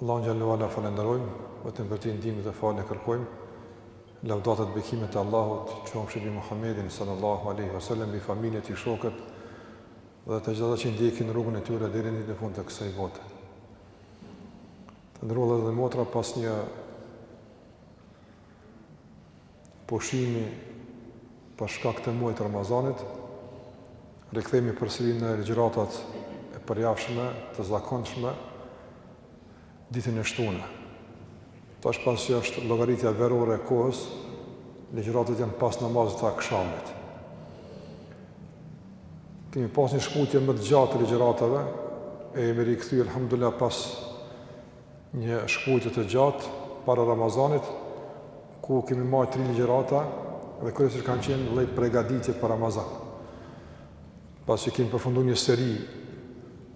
Allahun xhele ue ala falënderojmë, vetëm prej tij ndihmë dhe falje kërkojmë. Lavdatat, bekimet e Allahut, qofshin mbi Muhammedin sallallahu alaihi wasallam, mbi familjen e tij, shokët dhe të gjithë ata që ndjekin rrugën e tyre deri në ditën e fundit të kësaj bote. Të nderuar vëllezër dhe motra, pas një pushimi për shkak të muajit të Ramazanit, rikthehemi përsëri në ligjëratat e përjavshme, të zakonshme, ditën e shtune. Tash pasi që është llogaritja verore e kohës, ligjëratat janë pas namazit të akshamit. Kemi pas një shkëputje më të gjatë të ligjëratave, e jemi rikthy, alhamdulillah, pas Një shkëputjeje të gjatë, para Ramazanit, ku kemi mbajt tri ligjërata dhe kryesisht kanë qenë lloj përgatitje për Ramazan. Pasi që kemi përfundu një seri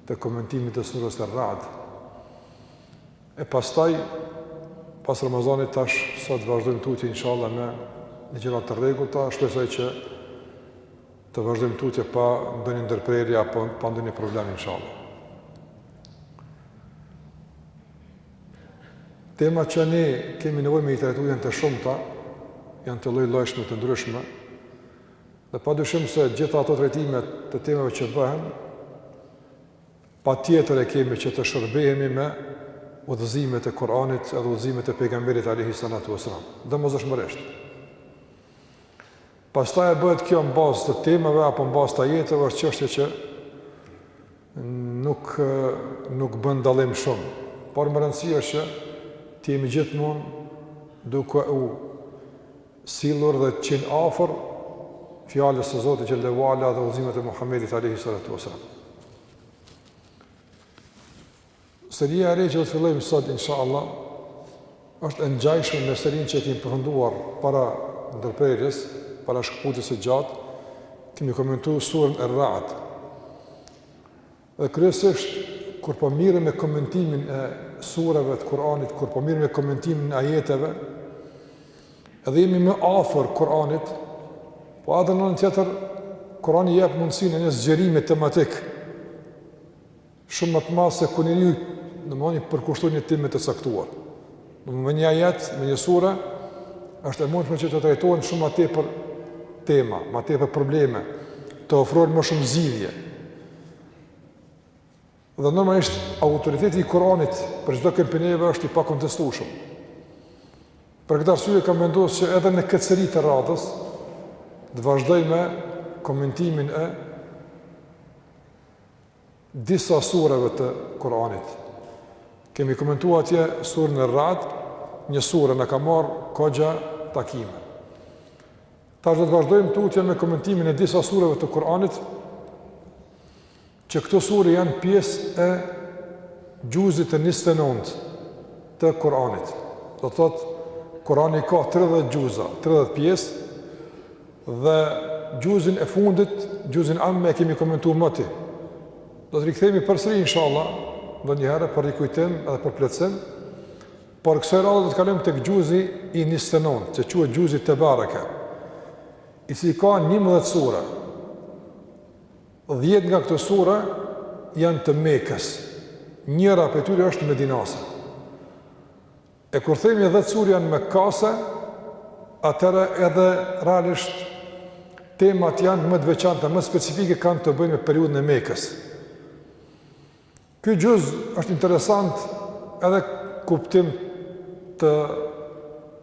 të komentimit të surës Ar-Ra'd. E pastaj pas Ramazanit tash sot vazhdojmë tutje inshallah me ligjërata të rregullta, shpresoj që Të vazhdojmë tutje pa ndonjë ndërprerje apo pa ndonjë problem inshallah. Temat që ne kemi nevojë me i trajtu janë të shumta, janë të lloj-llojshme të ndryshme. Dhe padyshim se gjitha ato trajtime të temave që bëhen patjetër e kemi që të shërbehemi me udhëzimet e Kuranit edhe udhëzimet e pejgamberit alayhi salatu wasallam. Domosdoshmërisht. Pastaj a bëhet kjo në bazë të temave apo në bazë të ajeteve, është çështje që nuk nuk bën dallim shumë, por me rëndësi është që të jemi gjithmonë duke u sjellur dhe të qenit afër fjalës së Zotit xhele ue ala dhe udhëzimet e Muhamedit alayhi salatu wasallam. Seria e re që do të fillojmë sot inshallah është e ngjashme me serinë që kemi përfunduar para ndërprerjes, para shkëputjes së gjatë. Kemi komentu surën Ar-Ra'd. Dhe kryesisht kur po mirremi me komentimin e sureve të Kur'anit, kur po mirremi me komentimin e ajeteve, edhe jemi më afër Kur'anit, po edhe në anën tjetër Kur'ani jep mundësinë e një zgjerimi tematik Shumë më të madh se kur njeriu, domethënë, i përkushtohet një teme të caktuar. Domethënë, me një ajet, me një sure, është e mundshme që të trajtohen shumë më tepër tema, më tepër probleme, të ofrohen më shumë zgjidhje. Dhe normalisht autoriteti i Kuranit për çdokënd prej neve është i pakontestueshëm. Për këtë arsye kam vendos që edhe në këtë seri të radhës të vazhdoj me komentimin e disa sureve të Kur'anit. Kemi komentuar atje surën Ar-Ra'd, një sure na ka marr kogja takime. Tash do të vazhdojmë tutje me komentimin e disa sureve të Kur'anit, që këto sure janë pjesë e gjuzit të 29 të Kur'anit. Do të thotë Kur'ani ka 30 gjuza, 30 pjesë, Dhe gjuzin e fundit, gjuzin amme e kemi komentu moti. Do të rikthemi përsëri, inshallah, ndonjëherë për rikujtim edhe për plotësim. Por kësaj radhe do të kalojmë tek gjuzi i njëzet e nëntë, që quhet gjuzi Tebareke, i cili ka njëmbëdhjetë sura. Dhjetë nga këto sura janë të Mekës, njëra prej tyre është medinase. E kur themi dhjetë sura janë mekase, atëherë edhe realisht temat janë më të veçanta, më specifike kanë të bëjnë me periudhën e Mekës. Ky gjuz është interesant edhe në kuptim të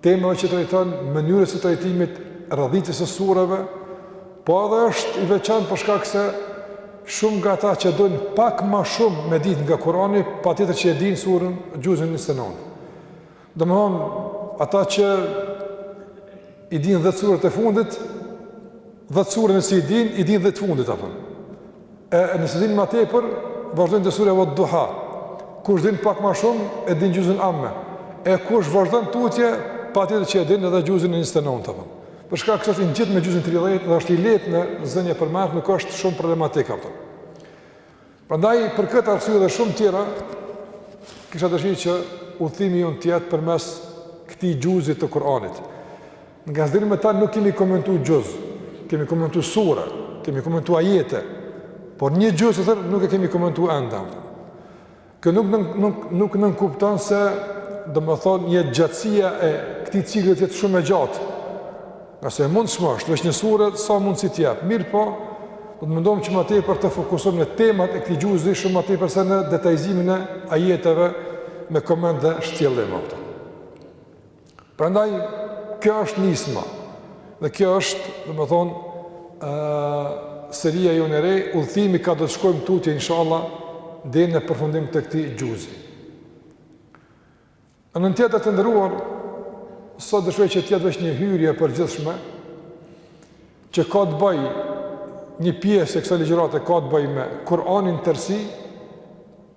temave që trajton, mënyrës së trajtimit, radhitjes së sureve, Po edhe është i veçantë për shkak se shumë nga ata që doin pak më shumë me ditë nga Kurani, patjetër që e dinë surën gjuzin njëzet e nëntë. Domthon ata që i dinë 10 suret e fundit, 10 sure nëse i din, i din 10 të fundit apo. E, e nëse din më tepër, vazhdojnë te surja Ved-duha. Kush din pak më shumë, e din gjuzin amme. E kush vazhdon tutje, patjetër që e din edhe gjuzin e njëzet e nëntë apo. Për shkak se është i ngjit me gjuzin 30 dhe është i lehtë në zënie përmend, nuk është shumë problematik apo. Prandaj për këtë arsye dhe shumë tjera kisha dëshirë që udhëtimi jonë të jetë përmes këtij gjuzi të Kur'anit. Ngase deri më tash nuk kemi komentuar gjuz, kemi komentuar sura, kemi komentuar ajete, por një gjuz të tërë nuk e kemi komentuar ende. Kjo nuk nuk nuk nuk nënkupton se domethënë gjatësia e këtij cikli t'jetë shumë e gjatë. Nëse mund të shmosh veç një sure sa mund si të jap. Mirëpo, do të mundohem që ma tepër të fokusohem në temat e këtij gjuzi shumë më tepër se në detajizimin e ajeteve me koment dhe shtjellim apo. Prandaj kjo është nisma. Dhe kjo është, domethonë, uh, seria jonë e re, udhëtimi ka do të shkojmë tutje, inshallah, deri në përfundim të këtij gjuzi. Ndëgjues të nderuar, sot dëshiroj që t'jetë veç një hyrje e përgjithshme, që ka të bëjë një pjesë e kësaj ligjërate ka të bëjë me Kur'anin në tërsi,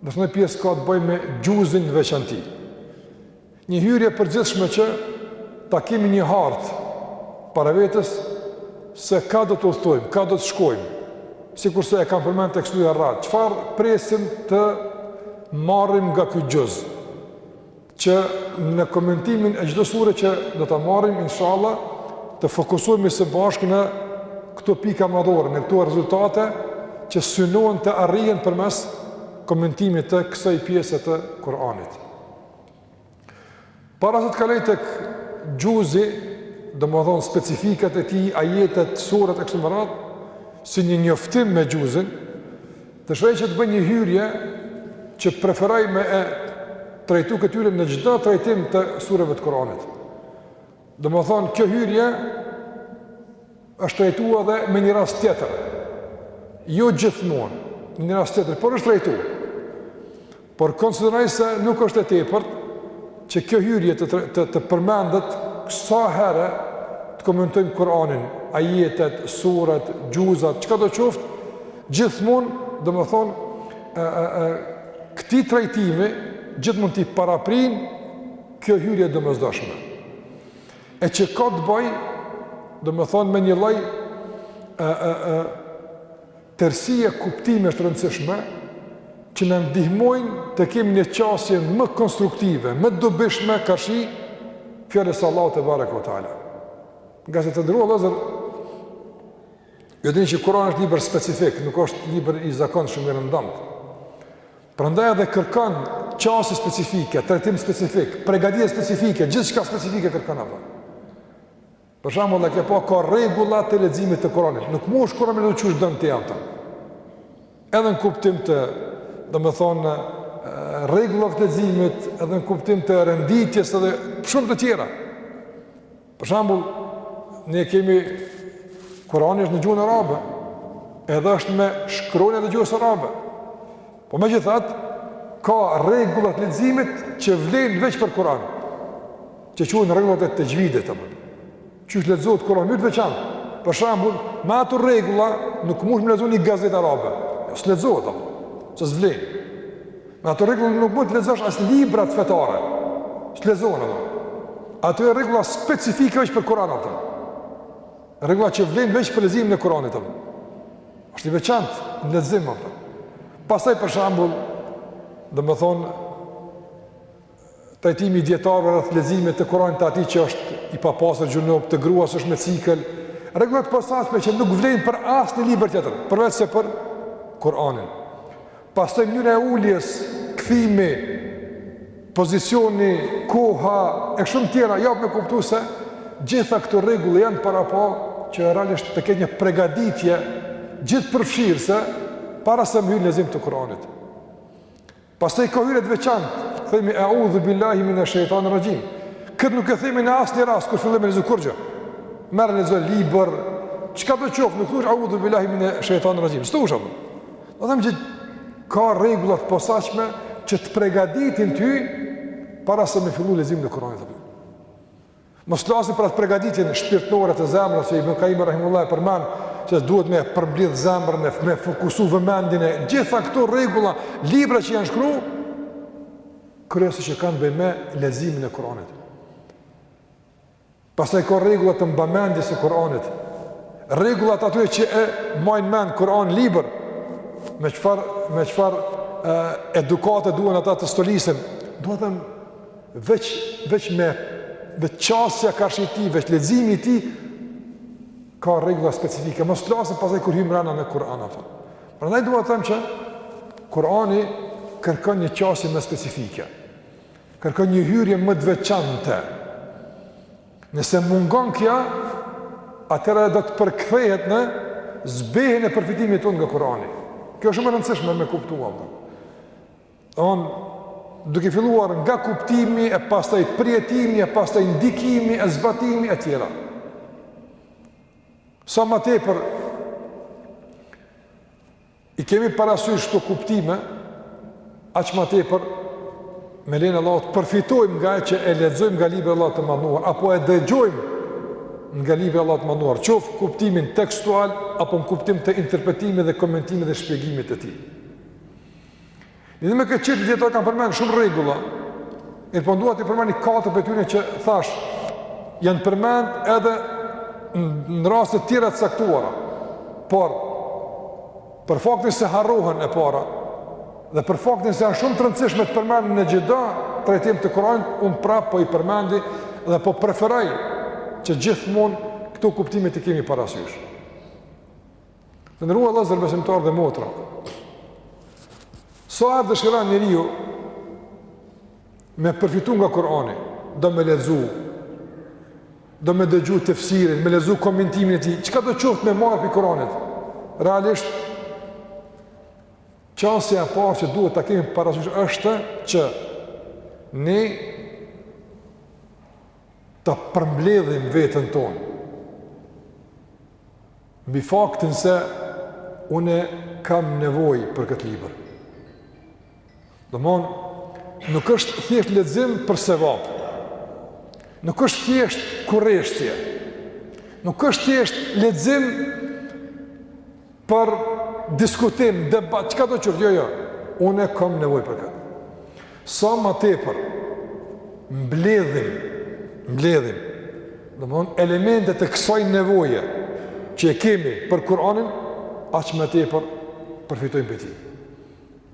dhe një pjesë ka të bëjë me gjuzin në veçanti. Një hyrje e përgjithshme që ta kemi një hartë para vetes se ka do të udhëtojmë, ka do të shkojmë, sikurse e kam përmend e kështu me radhë, çfarë presim të marrim nga ky xhuz, që në komentimin e çdo sure që do ta marrim, inshallah, të fokusohemi së bashku në këto pika madhore, në këto rezultate që synohen të arrihen përmes komentimit të kësaj pjese të Kuranit. Para se të kaloj tek xhuzi, domethënë specifikat e tij, ajetet, suret e kështu me radhë, si një njoftim me xhuzin, dëshiroj që të bëj një hyrje që preferoj me e trajtu këtë hyrje në çdo trajtim të sureve të Kuranit. Domethënë, kjo hyrje është trajtu edhe me një rast tjetër. Jo gjithmonë, me një rast tjetër, por është trajtu. Por konsideroj se nuk është e tepërt që kjo hyrje të, të, të përmendet sa herë të komentojmë Kuranin, ajetet, suret, xhuzat, çkado qoftë, gjithmonë, domethënë, e, e, e, këtij trajtimi gjithmonë t'i paraprin kjo hyrje e domosdoshme. E që ka të bëj, domethënë me një lloj e, e, e, tërësie kuptimesh të rëndësishme, që na ndihmojnë të kemi një qasje më konstruktive, më të dobishme karshi fjalës së Allahut tebareke ve teala. Ngase të nderuar vëllezër, ju e dini që Kur'ani është libër specifik, nuk është libër i zakonshëm, i rëndomtë. Prandaj edhe kërkon qasje specifike, trajtim specifik, pregaditje specifike, gjithçka specifike kërkon apo. Për shembull, e ke pa, ka rregulla të leximit të Kuranit. Nuk munesh Kuranin qysh don ti, apo. Edhe në kuptim të, domethënë, rregullave të leximit, edhe në kuptim të renditjes edhe shumë të tjera. Për shembull, ne kemi Kurani është në gjuhën arabe, edhe është me shkronjat e gjuhës arabe. Po megjithatë, ka rregulla të leximit që vlejnë veç për Kuran, që quhen rregullat e texhvidit, apo. Qysh lexohet Kurani, mënyrë të veçantë, për shembull, me ato rregulla nuk mund me lexu një gazetë arabe, jo, s'lexohet, apo, se s'vlejnë. Me ato rregulla nuk mund të lexosh as librat fetare. S'lexohen, apo. Ato janë rregulla specifike veç për Kur'an, apo. Rregulla që vlejnë veç për leximin e Kur'anit, apo. Është i veçantë në lexim, apo. Pastaj për shembull, domethënë trajtimi i dijetarëve rreth leximit të Kuranit të atij që është i papastër xhunub, të gruas është me cikël, rregulla të posaçme që nuk vlen për asnjë libër tjetër, përveç se për Kuranin. Pastaj mënyra e uljes, kthimi, pozicioni, koha e shumë tjera jap me kuptu se gjitha këto rregulla janë parapa që realisht të ketë një përgatitje gjithëpërfshirëse para se me hy në lexim të Kuranit. Pastaj ka hyrje të veçantë, themi e'udhu billahi min ash-shaytan rajim. Këtë nuk e themi në asnjë rast kur fillojmë me lexu kurgjo. Merr lexo libër, çkado qoftë, nuk thu e'udhu billahi min ash-shaytan rajim. Do me thënë që ka rregulla të posaçme që të pregatitin ty para se me fillu leximin e Kuranit. Mos flasim për atë përgatitjen shpirtënore të zemrës që Ibn Kajimi rahimehullah e përmend se duhet me përmbledh zemrën e me fokusu vëmendjen e gjitha këto rregulla, libra që janë shkru kryesisht që kanë me bë me leximin e Kuranit. Pastaj ka rregulla të mbamendjes së Kuranit. Rregulla të atyre që e majnë mend Kuranin, libër me çfarë me çfarë edukate duhen ata të stolisen. Dua të them veç veç me vetë qasja karshi tij, veç leximi i tij, ka rregulla specifike, mos të flasim pastaj kur hymë mrena në Kur'an, ato. Prandaj dua të them që, Kur'ani kërkon një qasje më specifike, kërkon një hyrje më të veçantë, nëse mungon kjo, atëherë do të përkthehet në zbehjen e përfitimit tonë nga Kur'ani. Kjo shumë e rëndësishme me kuptu, ato. Domethënë duke filluar nga kuptimi e pastaj përjetimi e pastaj ndikimi e zbatimi e tjera. Sa më tepër i kemi parasysh këto kuptime, aq më tepër me lejen e Allahut përfitojmë nga ajo që e lexojmë nga Libri i Allahut të madhëruar, apo e dëgjojmë nga Libri i Allahut të madhëruar, qoftë kuptimin tekstual, apo në kuptim të interpretimit dhe komentimit dhe shpjegimit të tij. Lidhur me këtë çështje dijetarët kanë përmend shumë rregulla. Mirëpo dua t'i përmend katër prej tyre që thash janë përmend edhe në raste të tjera të caktuara. Por për faktin se harrohen e para dhe për faktin se janë shumë të rëndësishme të përmenden në çdo trajtim të Kur'anit, unë prapë po i përmendi dhe po preferoj që gjithmonë këto kuptime t'i kemi parasysh. Të nderuar vëllezër besimtarë dhe motra. Sa herë dëshiron njeriu me përfitu nga Kurani, do me lexu, do me dëgju tefsirin, me lexu komentimin e tij, çkado qoftë me marrë prej Kuranit? Realisht, qasja e parë që duhet ta kemi parasysh është që ne ta përmbledhim veten tonë, Mbi faktin se unë kam nevojë për këtë libër. Domethonë, nuk është thjesht lexim për sevap. Nuk është thjesht kureshtje. Nuk është thjesht lexim për diskutim, debat, çkado qoftë, jo, jo. Unë kam nevojë për këtë. Sa ma tepër mbledhim, mbledhim, domethonë elementet e kësaj nevoje që e kemi për Kuranin, aq ma tepër përfitojmë prej tij.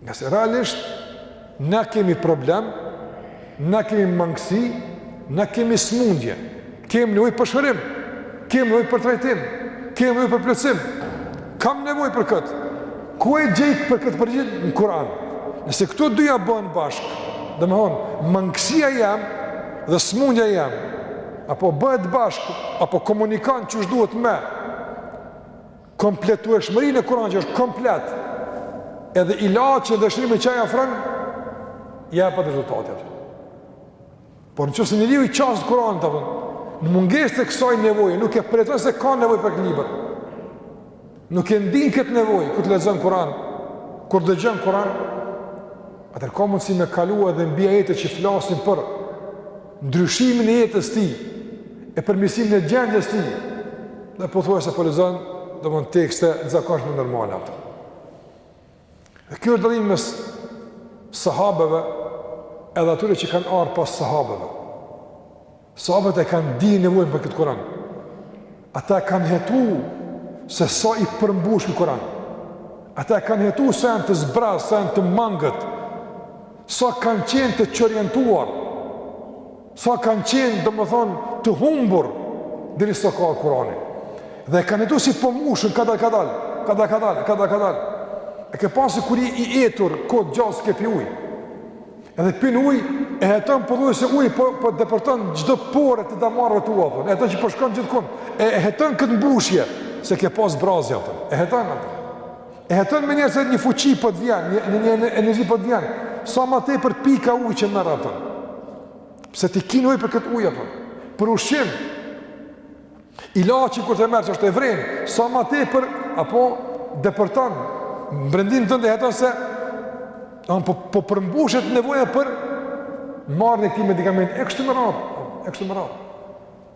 Ngase realisht na kemi problem, na kemi mangësi, na kemi smundje. Kemi nevojë për shërim, kemi nevojë për trajtim, kemi nevojë për plotësim. Kam nevojë për kët. Ku e gjej për këtë përgjigje në Kuran? Nëse këto dyja bëhen bashkë, domethonë, mangësia jem dhe smundja jem, apo bëhet bashkë, apo komunikan qysh duhet me kompletueshmërinë e Kuranit që është komplet, edhe ilacin dhe shërimin që ai ofron, jep rezultate. Por në qoftë se njeriu i qaset Kuranit domethonë në mungesë të kësaj nevoje, nuk e përjeton se ka nevojë për libër. Nuk e ndin këtë nevojë kur lexon Kuran, kur dëgjon Kuran, atëherë ka mundësi me kalu edhe mbi ajete që flasin për ndryshimin e jetës tij, e përmirësimin e gjendjes tij, dhe pothuajse po lexon, domethonë tekste të zakonshme normale ato. Dhe kjo është dallim mes sahabeve edhe atyre që kanë ardh pas sahabeve. Sahabët e kanë di nevojën për këtë Kuran. Ata kanë hetu se sa i përmbush ky Kuran. Ata e kanë hetu sa janë të zbrazët, sa janë të mangët, sa kanë qenë të çorientuar, Sa kanë qenë, domethonë, të humbur, derisa erdh Kurani. Dhe e kanë hetu si po mushen, kadal kadal, kadal kadal, kadal kadal. E ke pa sikur i, i etur, kohë t'gjatë s'ke pi ujë. Edhe pin ujë, e heton përdo po se ujë, po, po depërton çdo pore të damarëve të tua, e heton që po shkon gjithkun, e heton këtë mbushje, se ke pas zbrazje, e heton atë. E heton menjëherë se një fuqi po të vjen, një një, një energji po të vjen. Sa më tepër pika ujë që merr atë. Se ti ke nevojë për këtë ujë apo? Për ushqim. Ilaçi kur ta merrsh ti e vren, sa më tepër apo depërton n'brendinë tënde e heton se a po po përmbushet nevoja për marrën e këtij medikamenti. E kështu me radhë, e kështu me radhë.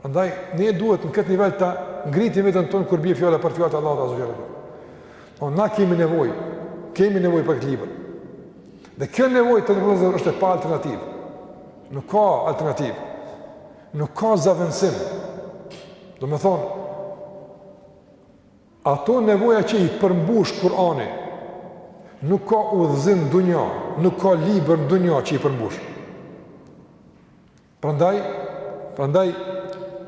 Prandaj ne duhet në këtë nivel ta ngritim veten tonë kur bie fjala për fjalët e Allahut azze ve xhel. A na kemi nevojë, kemi nevojë për këtë libër. Dhe kjo nevojë të nderuar është e pa alternativë. Nuk ka alternativë. Nuk ka zavendësim. Domethonë ato nevoja që i përmbush Kur'ani nuk ka udhëzim në dunja, nuk ka libër në dunja që i përmbush. Prandaj, prandaj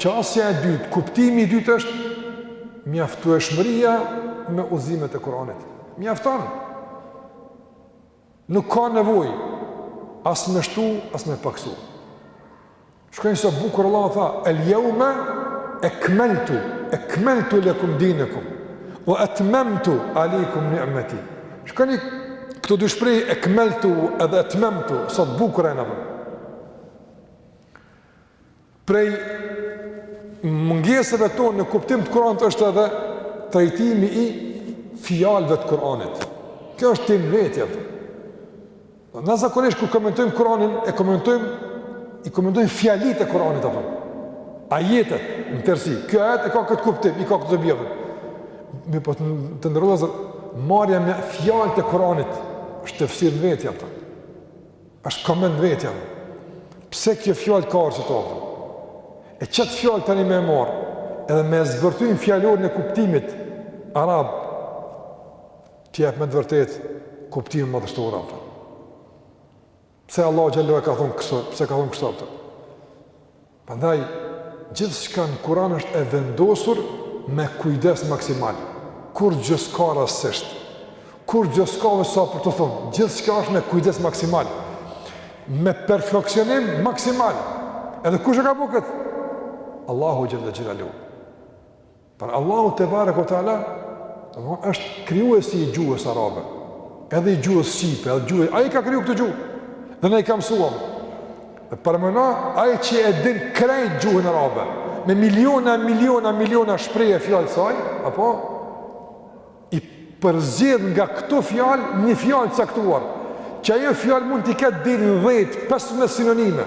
qasja e dytë, kuptimi i dytë është mjaftueshmëria me udhëzimet e Kuranit. Mjafton. Nuk ka nevojë as me shtu, as me paksu. Shikoni sa bukur Allah tha, el jeume ekmeltu, ekmeltu lekum dinekum, ue etmemtu alejkum ni'meti. Shikoni këto dy shprehje ekmeltu edhe etmemtu, sa bukur e në përë. Prej mungesave tona në kuptim të Kur'anit është edhe trajtimi i fjalëve të Kur'anit. Kjo është temë n'vete, apo. Na zakonisht kur komentojmë Kur'anin, e komentojmë i komentojmë fjalitë e Kur'anit apo. Ajetet në tërësi. Ky ajet e ka këtë kuptim, i ka këto dobi. Mirëpo të, të nderuar marrja me fjalët e Kur'anit është tefsir n'vete apo. Është koment n'vete. Pse kjo fjalë ka ardhë aty. E qëtë fjalë tani me e marrë, edhe me zbërthy n'fjalorin e kuptimit arab, të jep me të vërtetë kuptime më të shtuara. Pse Allah xhelalu e ka thonë kështu, pse ka thonë kështu, Prandaj, gjithçka në Kur'an është e vendosur me kujdes maksimal. Kurrgjë s'ka rastësisht. Kurrgjë s'ka veç sa për të thënë, gjithçka është me kujdes maksimal. Me perfeksionim maksimal. Edhe kush e ka bërë këtë? Allahu xhela xhelalu. Por Allahu tebareke ue teala, është krijuesi i gjuhës arabe, edhe i gjuhës shqipe, edhe gjuhës, ai i ka kriju këto gjuhë, dhe na i ka mësu. Dhe paramendo, ai që e din krejt gjuhën arabe, me miliona, miliona, miliona shprehje e fjalë t'saj, apo, e përzgjedh nga këto fjalë, një fjalë t'caktuar, që ajo fjalë mund t'i ketë deri në dhjetë, pesëmbëdhjetë sinonime,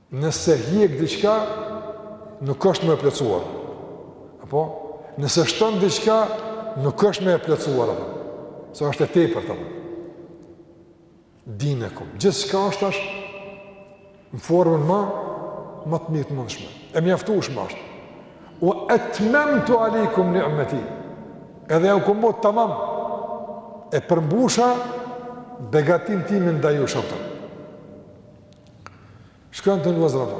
Nëse hjek diçka, nuk është më e plotësuar. Apo? Nëse shton diçka, nuk është më e plotësuar. Apo? Se është e tepërt, tamam. Dinekum. Gjithçka është është, në formën ma, ma të mirë të mundshme. E mjaftueshme është. Ue etmemtu alejkum ni'meti. Edhe jau kom bo tamam. E përmbusha begatinë time ndaj jush, apo. Shikoni të nderuar.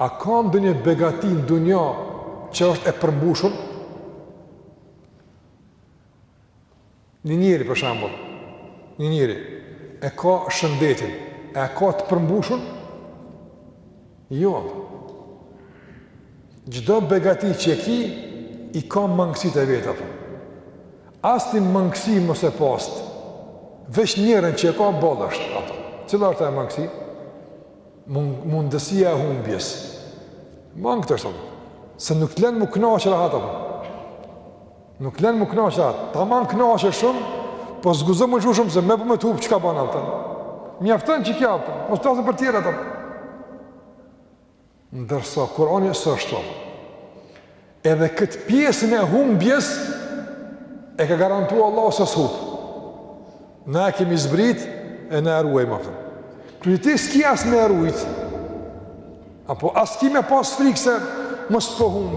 A ka ndonjë begati ndonjë që është e përmbushur? Një njeri për shembull. Një njeri. E ka shëndetin. E ka të përmbushur? Jo. Çdo begati që e ki, i ka mangësitë e veta. Po. Asni mangësi mos e pastë, veç njërën që e ka boll është. Ato. Cila është ajo mangësi? Mundësia e humbjes. Mangët është, se nuk të len m'u knaq rahat, apo. Nuk len m'u kënaq, apo, tamam kënaqesh shumë, po s'gëzohesh shumë se me për po me të hupë çka ban, apo. Mjafton që kjo, apo, mos të flas për tjerat, apo. Ndërsa, Kurani s'është, apo. Edhe këtë pjesën e humbjes, e ka garantua Allah se s'hup. Na e kemi zbritë e na e ruajmë, apo. Kur ti s'ki as me e rujt, apo as s'ki me pas frikë se mos po humb,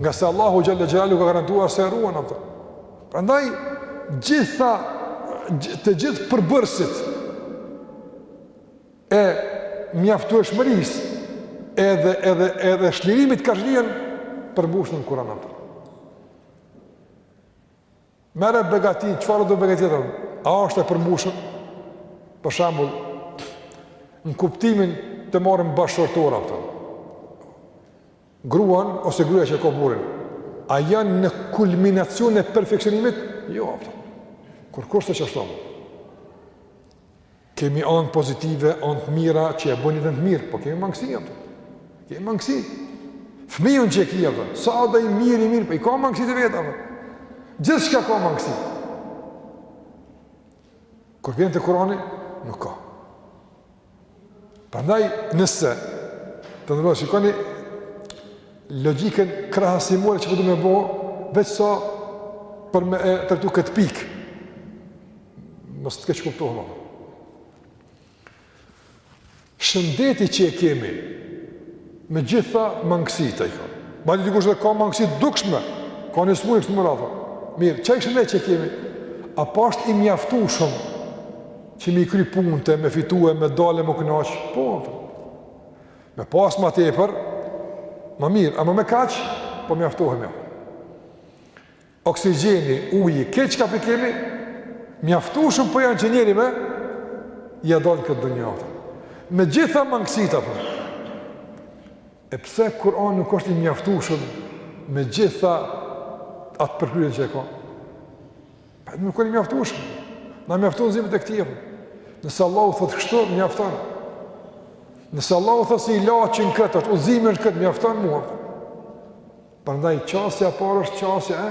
ngase Allahu xhel-le xhelaluhu ka garantuar se e ruan, apo. Prandaj, gjitha, të gjithë përbërësit e mjaftueshmërisë, edhe, edhe, edhe shlirimit ka shlien, përmbushen në Kuran, apo. Merre begati, çfarëdo begati tjetër? A është e përmbushur? Për shembull, në kuptimin të marrim bashkëshortët, apo. Gruan ose gruaja që ka burrin, a janë në kulminacion e perfeksionimit? Jo, apo. Kurkush s'është qashtu. Kemi anë pozitive, anë të mira që e bëjnë njerin të mirë, po kemi mangësi apo? Kemi mangësi. Fëmijën që e ki apo? Sado i mirë i mirë, po i ka mangësitë e veta apo? Gjithçka ka mangësi. Kur vjen te Kurani, nuk ka. Prandaj nëse të nderuar shikoni logjikën krahasimore që po du me bo veç sa për me e vërtetu këtë pikë. Mos të keqkuptohem apo. Shëndeti që e kemi me gjitha mangësit që i ka. Madje dikush edhe ka mangësi dukshme, ka një smuje kështu me radhë. Mirë, qaj shëndet që kemi. A po është i mjaftueshëm që mi kry punët, me fitue, me dale, me kënaq, po, po. Me pas ma tepër, ma mirë, ama me kaq, po mjaftohem jo. Oksigjeni, uji, krejt çka po kemi, mjaftueshëm po janë që njeri me ia dalë këtë dynja. Me gjitha mangësit apo. E pse Kur'an nuk është i mjaftueshëm me gjitha atë përkryerje që e ka? Pra nuk është i mjaftueshëm. Na mjaftojnë udhëzimet e këtij. Nëse Allahu thotë kështu, mjafton. Nëse Allahu thotë se ilaç në këtë, është udhëzim në këtë, mjafton mua. Prandaj qasja e parë është qasja e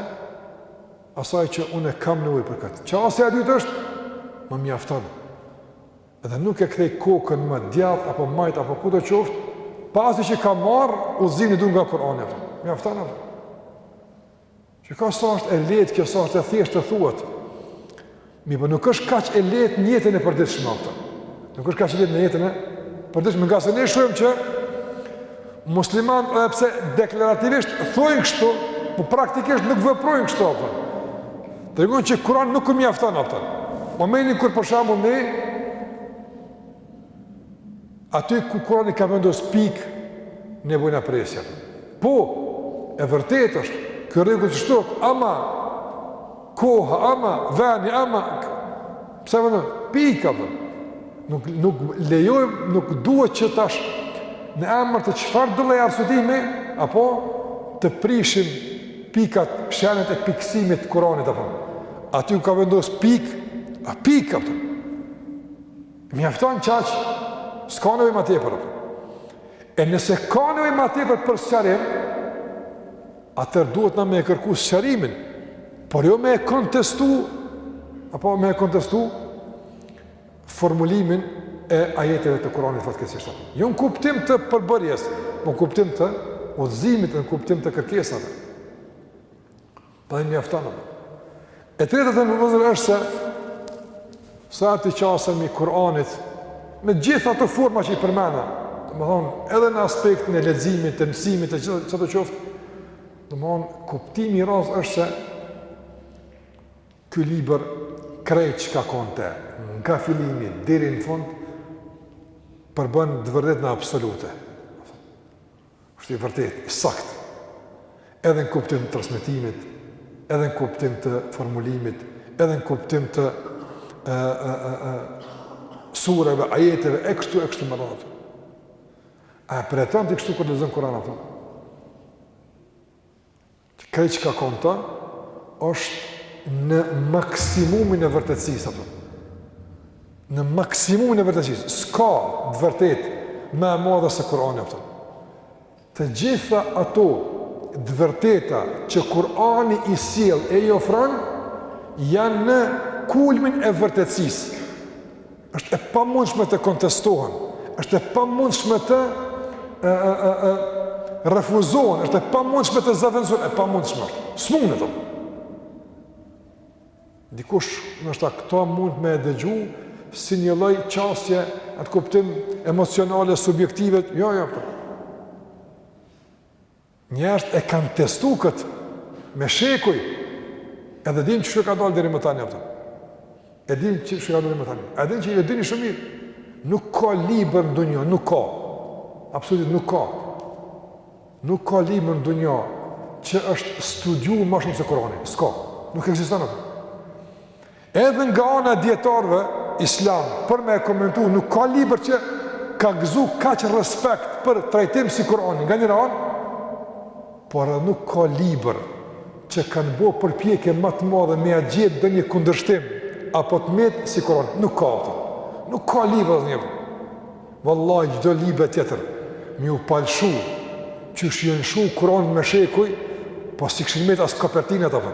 asaj që unë kam nevojë për këtë. Qasja e dytë është më mjafton. Dhe nuk e kthej kokën më djathtë apo majt apo kudo qoftë, pasi që kam marr udhëzimin e duhur nga Kur'ani atë. Mjafton atë. Shiko sa është e lehtë kjo sa është e thjeshtë të thuhet. Mirëpo nuk është kaq e lehtë në jetën e përditshme ato. Nuk është kaq e lehtë në jetën e përditshme, ngase ne shohim që muslimanët edhe pse deklarativisht thonë kështu, po praktikisht nuk veprojnë kështu ato. Tregon që Kurani nuk u mjafton ato. Momentin kur për shembull ne Aty ku Kurani ka vendos pik, ne vojna presje. Po, e vërtet është, kjo rregull kështu thot, ama, koha, ama, veni, ama, pse me vnu pikë, apo. Nuk, nuk lejojmë, nuk duhet që tash në emër të çfarëdo lloj arsyetimi, apo të prishim pikat, shenjat e pikësimit të Kuranit, apo. Aty ku ka vendos pik, a pikë, apo. Mjafton qaq, s'ka nevoj ma tepër. E nëse ka nevoj ma tepër për sqarim, atëherë duhet na me e kërku sqarimin, por jo me e kontestu, apo me e kontestu formulimin e ajeteve të Kuranit fatkeqësisht. Jo në kuptim të përbërjes, po në kuptim të udhëzimit, në kuptim të kërkesave. Pra mjafton apo. E treta vëllezër është se sa t'i qasemi Kur'anit me gjitha ato forma që i përmena, domethënë, edhe në aspektin e leximit, të mësimit, e çkado qoftë, domethënë, kuptimi i radhës është se ky libër krejt çka ka në te, nga fillimi, deri në fund, përbën të vërtetën absolute. Është i vërtetë, i saktë. Edhe në kuptim të transmetimit, edhe në kuptim të formulimit, edhe në kuptim të ë ë ë ë sureve, ajeteve e kështu e kështu me radhë. A përjeton ti kështu kur lexon Kur'anin apo? Krejt çka ka n'to është në maksimumin e vërtetësisë apo. Në maksimumin e vërtetësisë, s'ka të vërtet më e madhe se Kur'ani apo. Të gjitha ato të vërteta që Kur'ani i sjell e i ofron janë në kulmin e vërtetësisë. Është e pamundshme të kontestohen, është e pamundshme të e e e e refuzohen, është e pamundshme të zëvendësohen, e pamundshme është. S'mund ato. Dikush, ndoshta këtë mund me e dëgju si një lloj qasje n'atë kuptim emocionale subjektive, jo, jo. Po. Njerëzit e kanë testu këtë me shekuj, e dinë qysh u ka dalë deri më tani ato. E dinë qysh u ka dalë deri më tani. E di që e dini shumë mirë? Nuk ka libër në dunja, nuk ka. Absolut nuk ka. Nuk ka libër në dunja që është studiu më shumë se Kurani. S'ka. Nuk ekziston atë. Edhe nga ana e dijetarëve islam për me e komentu nuk ka libër që ka gëzu kaq respekt për trajtim si Kur'ani nga njëra anë, por edhe nuk ka libër që kanë bo përpjekje më të madhe me ia gjet ndonjë kundërshtim apo të metë si Kur'ani, nuk ka ato, nuk ka libër në dunja. Vallahi, çdo libër tjetër, me iu pas lshu qysh i janë lshu Kur'anit me shekuj, po s'i kishin met as kopertinat apo.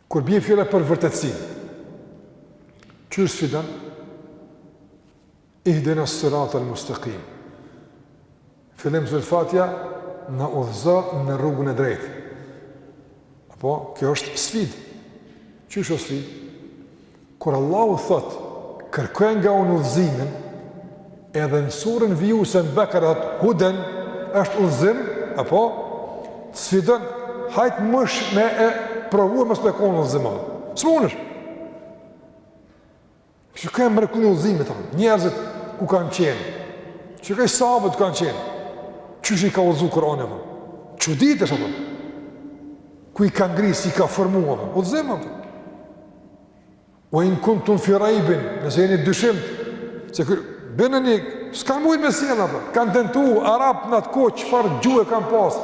Kur bie fjala për vërtetësinë, qysh sfidon Ihdina sirat al mustaqim. Fillim te Fatiha na udhëzo në rrugën e drejtë. Apo, kjo është sfidë. Qysh është sfidë? Kur Allahu thotë, kërkoje nga unë udhëzimin, edhe në surën vijuse Bekare huden, është udhëzim, apo, të sfidon, hajt munesh me e provu mos me konë udhëzim. S'munesh. Kqyre mrekullinë e udhëzimit, njerëzit ku kanë qenë, kqyri sahabët ku kanë qenë, qysh i ka udhëzu Kur'ani apo, çuditesh, ku i ka ngri, si i ka formu, udhëzim, Ue in kuntum fi rajbin, nëse jeni n'dyshim, se kër, bëne një, s'kanë mujtë me sjellë, për, kanë tentu, arabët në atë kohë, çfarë gjuhe kanë pas,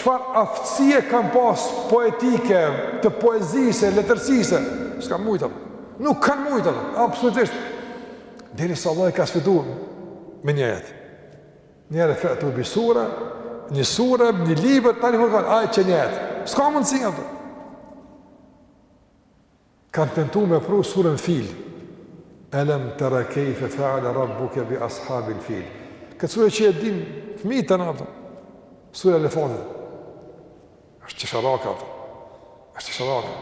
çfarë aftësie kanë pas poetike, të poezisë, letërsisë, s'kanë mujtë, nuk kanë mujtë, absolutisht, derisa Allahu i ka sfidu me një ajet, njëre fe'tu bi sure, një sure, një libër, tani më kanë, ajë që një ajet, s'ka mundësi, për, Kanë tentu me pru surën Fil. Alam tara kayfa fa'ala rabbuka bi ashabil fil. Këtë sure që e dinë fëmijët tanë, apton. Sura e Elefantit. Është qesharake, apton. Është qesharake.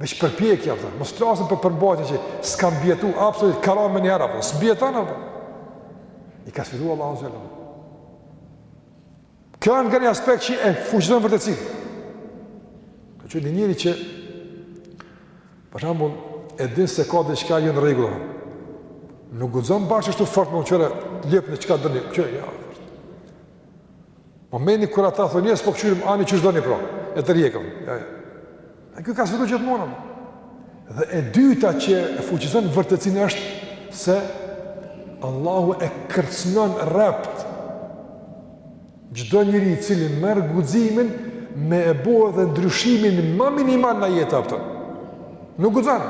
Veç përpjekja, apton. Mos flasim për përmbajtje që s'ka mbijetu absolut karam më një herë apo. S'mbijeton apo. I ka sfidu Allahu subhanahu Kjo është nga një aspekt që e fuqizon vërtetësinë. Ka qenë një njeri që për shembull e din se ka diçka jo në rregull. Nuk guxon bash ashtu fort më çore lypni çka doni. Kjo ja. Po momenti kur ata thonë njerëz po kqyrim ani çu doni pra. E tërhjekim. Jo, jo. Dhe kjo ka sfidu gjithmonë. Dhe e dyta që e fuqizon vërtetësinë është se Allahu e kërcënon rrept çdo njeri i cili merr guximin me e bë edhe ndryshimin më minimal në ajete, apton. Nuk guxon.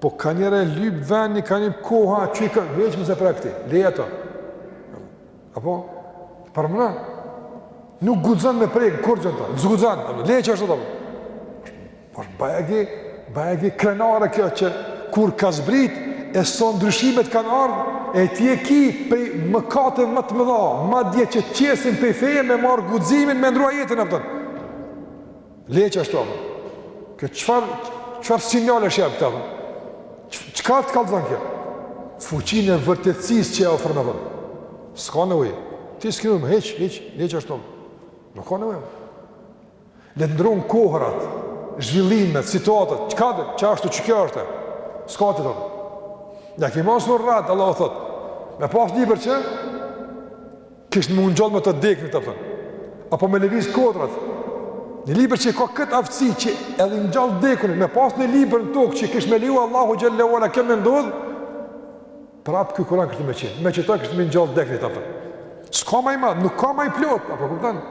Po ka njëra lyp vani, ka një koha që i ka veç mos e prek ti. Lej ato. Apo, për mëna, nuk guxon me prekë kurgjë n'to, nuk guxon, le qysh është. Po bajagi, bajagi krenare kjo që kur ka zbrit, e sot ndryshimet kanë ardhë, e ti e ki prej mëkateve më të mëdha, madje që qesin prej feje me marrë guximin me ndrru ajetin, apton. Leje qashtu, kjo çfarë, çfarë sinjalesh jep të avë? Çka të kallzon kjo? Fuqinë e vërtetësisë që e ofron. S'ka nevojë. Ti s'ki me heq, heq, leje qashtu. Nuk ka nevojë. Le të ndrrojnë kohërat, zhvillimet, situatat, çkado, qashtu, që kjo është? S'ka të të vënë. Ja ki në suren Rad, Allahu thotë. Me pas një libër që Kishte me u ngjallë me të deknit, apton, apo me lëviz kodrat. Një libër që ka këtë aftësi që edhe i ngjall dekunit, me pas një libër në tokë që kishte me leju Allahu xhel-le ue ala këtë me ndodhë, prapë ky Kuran kishte me qenë, me qëta kishte me u ngjallë deknit, apton. S'ka ma i madh, nuk ka ma i plotë, a po kupton.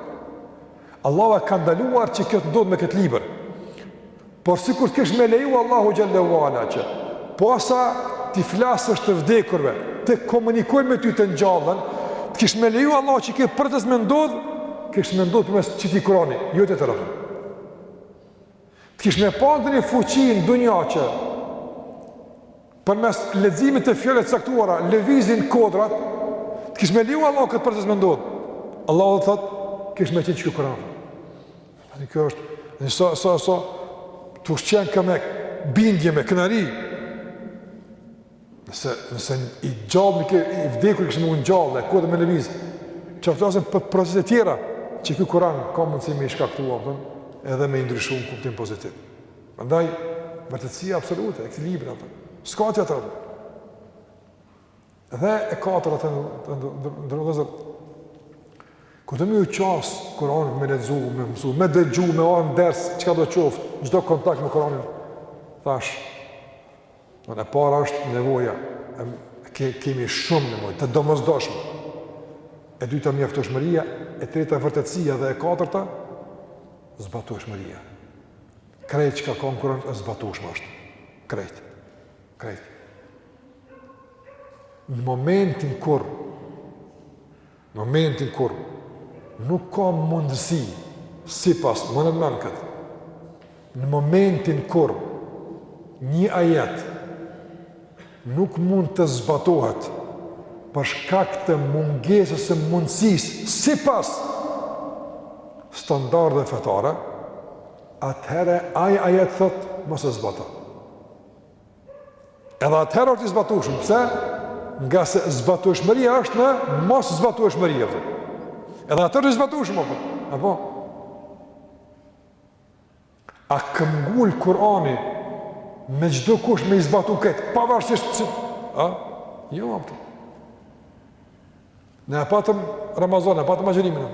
Allahu e ka ndaluar që kjo të ndodhë me këtë libër. Por sikur të kishte me leju Allahu xhel-le ue ala që, posa t'i flasësh të vdekurve, të komunikojnë me ty, të ngjallen, të kishte me leju Allahu që kjo përtës me ndodhë, kishte me ndodhë përmes qëtij Kurani, jo tjetër. Të kish me pas ndonjë fuqi në dunja që përmes leximit të fjalëve të caktuara lëvizin kodrat, të kish me leju Allahu këtë proces me ndodh. Allahu thotë, kish me qenë ky Kur'an. Tani kjo është një sa sa sa të ushqen ka me bindje, me krenari. Nëse, nëse i gjallë nuk e i vdekur kish m'u ngjall, e kodër me lëviz, që të flasim për proceset tjera, që ky Kuran ka mundësi me i shkaktu, për, edhe me i ndryshu në kuptim pozitiv. Prandaj, vërtetësia absolute, e këtij libri, për, s'ka tjetër. Dhe e katërta të nderuar vllezër, Kur do me iu qas Kur'anin me lexu, me mësu, me dëgju, me ardh në ders, çka do të qoftë, çdo kontakt me Kur'anin, thash, E para është nevoja, ke, kemi shumë nevojë, të domosdoshme. E dyta mjaftueshmëria, e treta vërtetësia dhe e katërta zbatueshmëria. Krejt çka ka n'Kuran e zbatueshme është. Krejt. Krejt. Në momentin kur Momentin kur nuk ka mundësi, sipas, ma mbani n'mend këtë, në momentin kur një ajet nuk mund të zbatohet për shkak të mungesës së mundësisë sipas standardeve fetare, atëherë ai ajet thotë mos e zbato. Edhe atëherë është i zbatushëm, pse? Ngase zbatushmëria është në moszbatushmëri, apo. Edhe atherë është i zbatushëm, apo. Apo? A këmbngul Kurani me çdo kusht me i zbatu këtë, pavarësisht që... A? Jo, për. Ne e patëm Ramazan, e patëm agjerimin.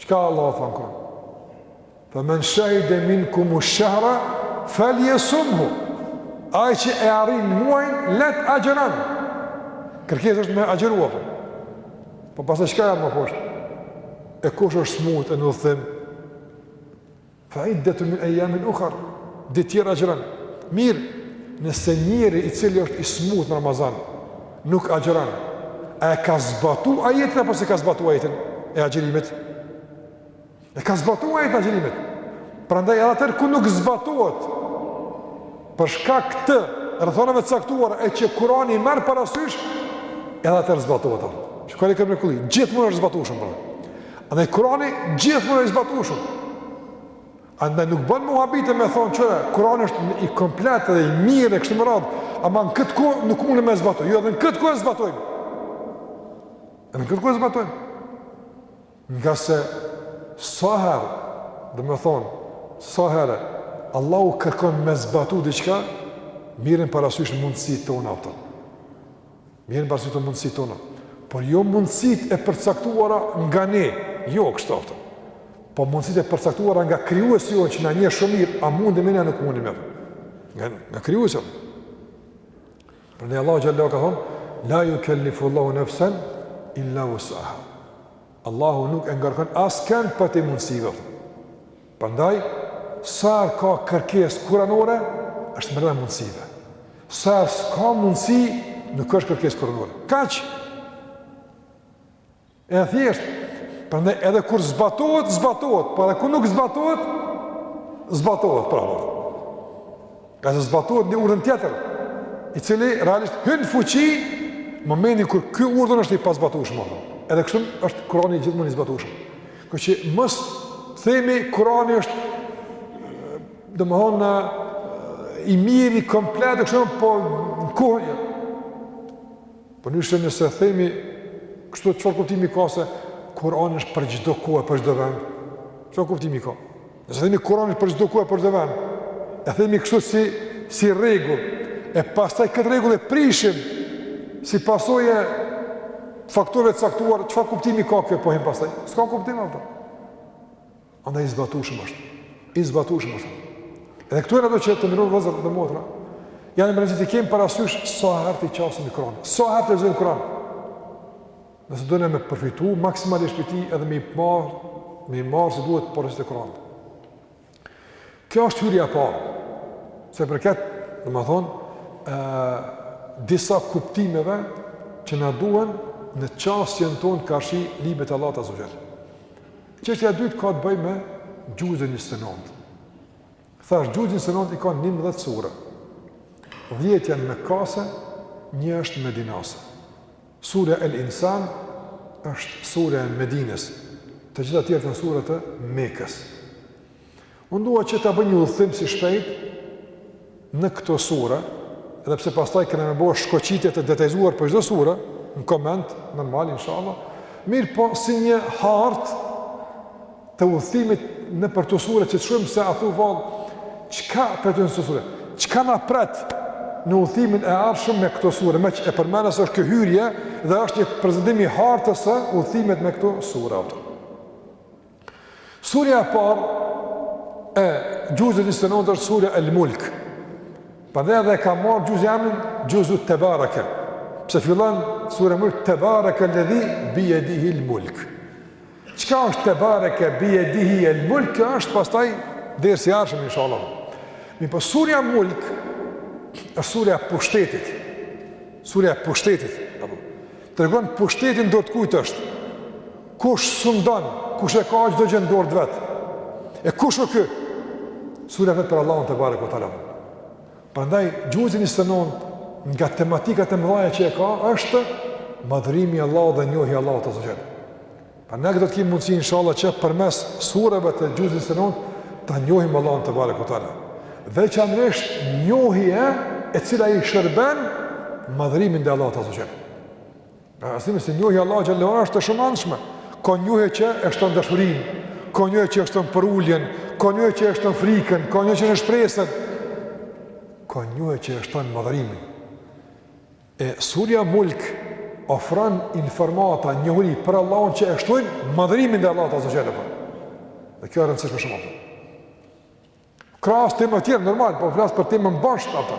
Çka Allahu tha n'Kuran? Fe men shehide minkumu shehra, feljesumhu. Ai që e arrin muajin, le t'agjëron. Kërkesa është me agjeru, apo. Po pastaj çka ma poshtë? E kush është smut e n'udhëtim? Fa iddetu min ejamin ukhar, ditë tjera agjëron. Mirë, nëse njeri i cili është i smut në Ramazan, nuk agjëron, a e ka zbatu ajetin apo s'e ka zbatu ajetin e agjërimit? E ka zbatu ajetin e agjërimit. Prandaj edhe atherë kur nuk zbatohet, Për shkak të rrethanave të caktuara e që Kurani i merr parasysh, edhe atherë zbatohet. Shikoni këtë mrekulli, gjithmonë është i zbatushëm pra. Dhe Kurani gjithmonë është i zbatushëm. Andaj nuk bën me u habitë me thonë që Kurani është i komplet dhe i mirë e kështu me radhë, ama në këtë kohë nuk mundem me e zbatu. Jo, edhe në këtë kohë e zbatojmë. Edhe në këtë kohë e zbatojmë. Ngase sa herë, domethënë, sa herë, Allahu kërkon me zbatu diçka, merren parasysh mundësit tona, apo. Merren parasysh mundësit tona. Por jo mundësit e përcaktuara nga ne, jo kështu, apo. Po mundësit e përcaktuara nga Krijuesi jonë, që na njeh shumë mirë, a mundemi ne a nuk mundemi. Nga, nga Krijuesi jonë. Prandaj Allahu xhele ka thon, la yukallifu Allahu nafsan illa wus'aha. Allahu nuk e ngarkon askënd përtej mundësive. Prandaj sa ka kërkesë kuranore është mrenda mundësive. Sa s'ka mundësi nuk është kërkesë kuranore. Kaq E thjeshtë, prandaj edhe kur zbatohet, zbatohet, por edhe kur nuk zbatohet, zbatohet prapë. Se zbatohet një urdhër tjetër, i cili realisht hyn n'fuqi në momentin kur ky urdhër është i pazbatueshëm. Edhe kështu është Kurani gjithmonë i zbatueshëm. Kështu që mos themi Kurani është domthonë i miri komplet kështu, po kohë Përndryshe nëse themi kështu çfarë kuptimi ka se Kurani është për çdo kohë, për çdo vend? Çfarë kuptimi ka? Nëse themi Kurani është për çdo kohë, për çdo vend, e themi kështu si si rregull, e pastaj këtë rregull e prishim si pasojë e faktorëve të caktuar, çfarë kuptimi ka ky pohim pastaj? S'ka kuptim apo? Andaj i zbatushëm është. I zbatushëm është. Edhe këto janë ato që të nderuar vëllezër dhe motra, janë me rëndësi t'i kemi parasysh sa herë t'i qasemi Kuranit, sa herë të lexojmë Kuran. Nëse dojmë me përfitu, maksimalisht prej tij edhe me i marrë, me i marrë si duhet porositë e Kuranit. Kjo është hyrja e parë, sa i përket, domethënë, e, disa kuptimeve që na duhen në qasjen tonë karshi librit të Allahut azze ue xhel. Çështja e dytë ka të bëjë me gjuzin e njëzet e nëntë. Thash gjuzin e njëzet e nëntë i ka 11 sure. 10 janë mekase, një është medinase. Sura El Insan është sura e Medinës, të gjitha tjerat janë sura të Mekës. Unë dua që ta bëj një udhëtim si shpejt në këto sure, edhe pse pastaj kena me bo shkoqitje të detajzuar për çdo sure, në koment normal inshallah. Mirëpo si një hartë të udhëtimit nëpër këto sure që të shohim se a thu vallë, çka na pret në këto sure, çka na pret në udhëtimin e ardhshëm me këto sure, meqë e përmenda se është kjo hyrje dhe është një prezentim i hartës së udhëtimit me këto sure. Apo. Surja e parë e xhuzit njëzet e nëntë është surja El Mulk. Prandaj edhe e ka marrë xhuzi emrin xhuzu Tebareke. Pse fillon surja Mulk Tebareke ledhi bijedihi El Mulk. Çka është Tebareke bijedihi El Mulk, kjo është pastaj dersi i ardhshëm inshallah. Mirëpo surja Mulk është surja e pushtetit. Surja e pushtetit. Tregon pushteti në dorë të kujt është. Kush sundon, kush e ka çdo gjë në dorë të vet. E kush është ky? Sura vet për Allahun tebareke ve teala. Prandaj xhuzi njëzet e nëntë nga tematikat e mëdhaja që e ka është madhërimi i Allahut dhe njohja e Allahut azze ve xhel. Pra ne do të kemi mundësi inshallah që përmes sureve të xhuzit njëzet e nëntë ta njohim Allahun tebareke ve teala. Veçanërisht njohje e cila i shërben madhërimit ndaj Allahut azze ve xhel. Për arsye se njohja e Allahut xhel-le ve ala është e shumanshme. Ka njohje që e shton dashurinë, ka njohje që e shton përuljen, ka njohje që e shton frikën, ka njohje që e shton shpresën, ka njohje që e shton madhërimin. E Surja Mulk ofron informata, njohuri për Allahun që e shtojnë madhërimin ndaj Allahut azze ve xhel. Dhe kjo është e rëndësishme shumë atë. Krahas temave tjera, normal, po flas për temën bosht atë.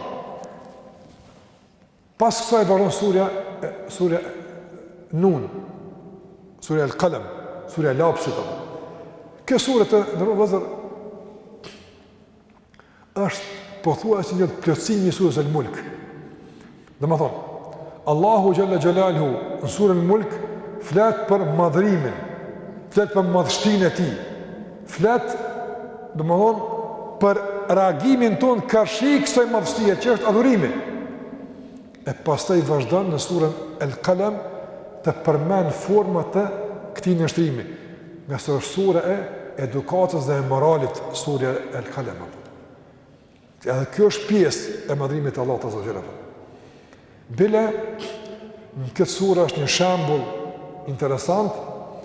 Pas kësaj vazhdon surja, surja nun, surja el kalem, surja e lapsit atë. Kjo sure, të nderuar vëllezër, Është pothuajse një plotësim i surës Al-Mulk. Domethënë, Allahu xhel-le xhelaluhu në surën Al-Mulk flet për madhrimin, flet për madhështinë e tij. Flet domethënë për reagimin tonë karshi kësaj madhështie që është adhurimi. E pastaj vazhdon në surën El-Kalem të përmendë forma të këtij nënshtrimi, ngase është sura e edukatës dhe e moralit, surja El-Kalem. Edhe kjo është pjesë e madhrimit të Allahut azze ve xhel. Bile, në këtë sure është një shembull interesant,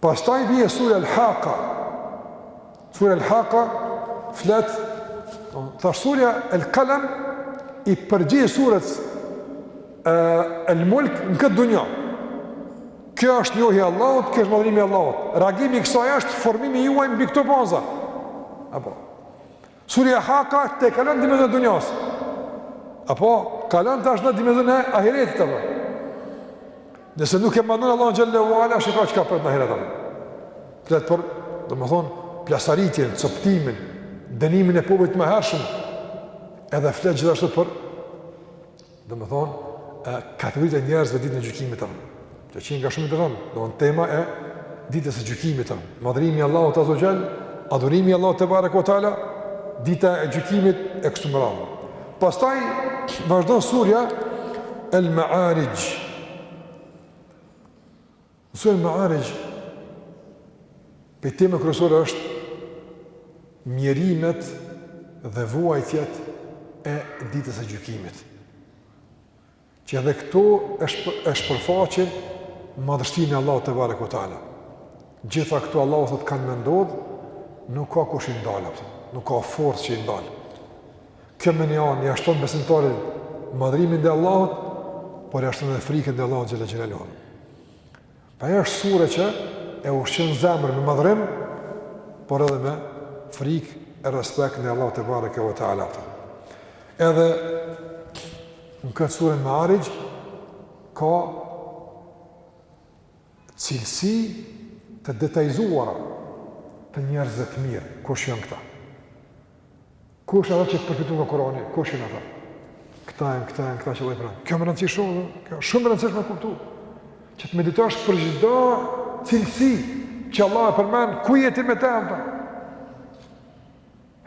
Pastaj vjen surja Al-Haqa. Surja Al-Haqa flet, tash surja Al-Qalam i përgjigjet surës Al-Mulk në këtë dunja. Kjo është njohja e Allahut, kjo është madhrimi i Allahut. Reagimi i kësaj është formimi juaj mbi këto baza. Apo. Surja Haka tejkalon dimensionin e dunjasë. Apo kalon tash në dimensionin e ahiretit apo. Nëse nuk e madhëron Allahun xhel-le ve ala, shiko çka të pret në ahiret apo. Flet për, domethënë, plasaritjen, coptimin, dënimin e popujve të mëhershëm. Edhe flet gjithashtu për Domethonë, e, kategoritë e njerëzve ditën e gjykimit tërë. Që qenë nga shumë të rëndë, domethonë tema e ditës së gjykimit tërë. Madhërimi i Allahut azze ve xhel, adhurimi i Allahut tebareke ve teala, dita e gjykimit e kështu me rend. Pastaj, vazhdon surja, El Ma'arij. Në surën Ma'arij, pe tema kryesore është mjerimet dhe vuajtjet e ditës e gjykimit. Që edhe këto është është përfaqësojnë madhështinë e Allahut tebareke ve teala. Gjitha këto Allahu thotë kanë me ndodh, nuk ka kush i ndal, nuk ka forcë që i ndal. Kjo me një anë, ia shton besimtarit madhërimin ndaj Allahut, por ia shton edhe frikën ndaj Allahut xhele xhelaluhu. Pra është sure që e ushqen zemrën me madhërim, por edhe me frikë e respekt ndaj Allahut tebareke ve teala. Edhe në këtë suren Ma'arij, ka cilësi të detajzuara të njerëzve të mirë, kush janë këta. Kush janë ata që përfitu nga Kurani? Ku është ata? Këta janë, këta janë, këta që lejë pranë. Kjo me rëndësi shumë, dhe? Kjo shumë me rëndësi shumë me kuptu. Që të meditosh për çdo cilësi që Allahu e përmend, ku je ti me te, dhe?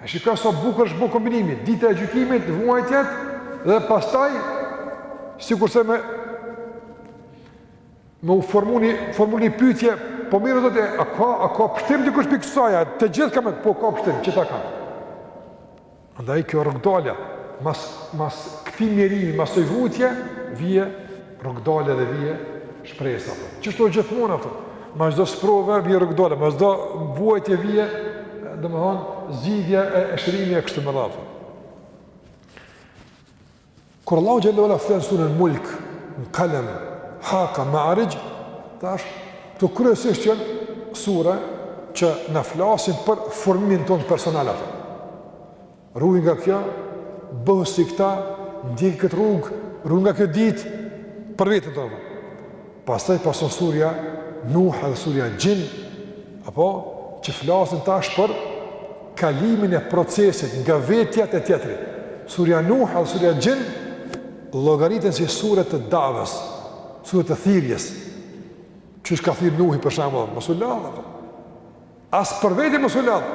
E shiko sa bukër është bo kombinimi, dita e gjykimit, vuajtjet, dhe pastaj, sikurse me Me u formu një, formu një pyetje, po mirë o Zot, a ka, a ka pshtim dikush prej kësaj, të gjithë kamë, po ka pshtim, që ta kanë. Andaj kjo rrugëdalja, mas, mas këti mjerimi, mas oj vuajtje, vjen rrugëdalja dhe vjen shpresa. Kështu është gjithmonë, ato, mas çdo sprove, vjen rrugëdalja, mas çdo vuajtje vjen, domethonë, zgjidhja e, e shërimi e kështu me radhë. Kur Allahu xhele ve ala flet në surën Mulk, në Kalem, Haka, Ma'arij, tash këto kryesisht janë sure që na flasin për formimin tonë personal atë. Ruju nga kjo, bëhu si këta, ndiqe këtë rrugë, ruju nga kjo ditë për veten tonë. Pastaj pason surja Nuh dhe surja Xhin, apo që flasin tash për kalimin e procesit nga vetja te tjetri. Surja Nuh dhe surja Xhin llogariten si sure të davës, sure të thirrjes. Qysh ka thirr Nuhi për shembull, mos u lodh. As për vete mos u lodh.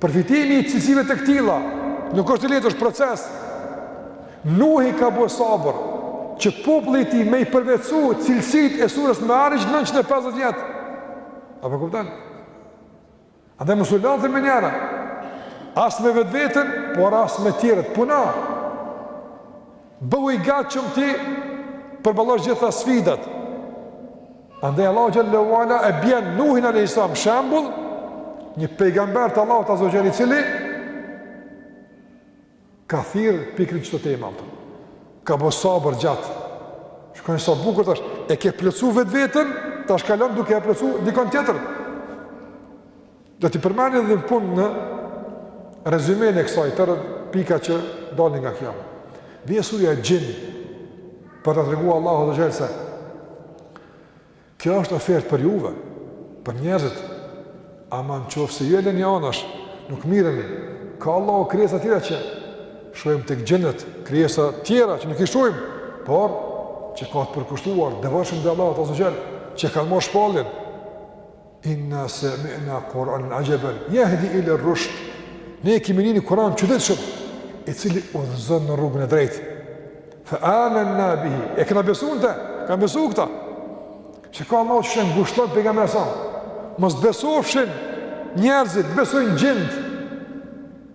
Përfitimi i cilësive të këtilla nuk është i lehtë, është proces. Nuhi ka bërë sabër që populli i tij me i përvetësu cilësitë e surës Ma'arij 950 vjet. A po kupton? Edhe mos u lodh me njerëz. As me vetveten, por as me tjerët. Puna. Bëhu i gatshëm t'i përballosh gjitha sfidat. Andaj Allahu xhelle ve ala e bjen Nuhin alejhi selam shembull një pejgamber të Allahut azze ve xhel i cili ka thirr pikërisht çdo tema atë. Ka bo sabër gjatë. Shiko sa bukur tash e ke plotsu vetveten, tash kalon duke e plotsu dikon tjetër. Do t'i përmendim edhe një punë në rezymenë e kësaj tërë pika që dalin nga kjo. Vjen surja Xhin për të treguar Allahu azze ve xhel se kjo është ofertë për juve, për njerëzit. Ama në qofë se ju e lëni anash, nuk mirreni. Ka Allahu krijesa tjera që shohim tek xhinët, krijesa tjera që nuk i shohim, por që ka të përkushtuar devotshëm të Allahut azze ve xhel, që kanë marrë shpalljen. Inna sami'na Kur'an ajaban yahdi ila ar-rushd. Ne kemi ni një Kur'an të çuditshëm, i cili udhëzon në rrugën e drejtë. Fa amanna bihi. E kena besu n'te, kena besu këta. Shiko Allahu qysh e ngushllon pejgamberin s.a. Mos besofshin njerëzit, besojnë xhinët.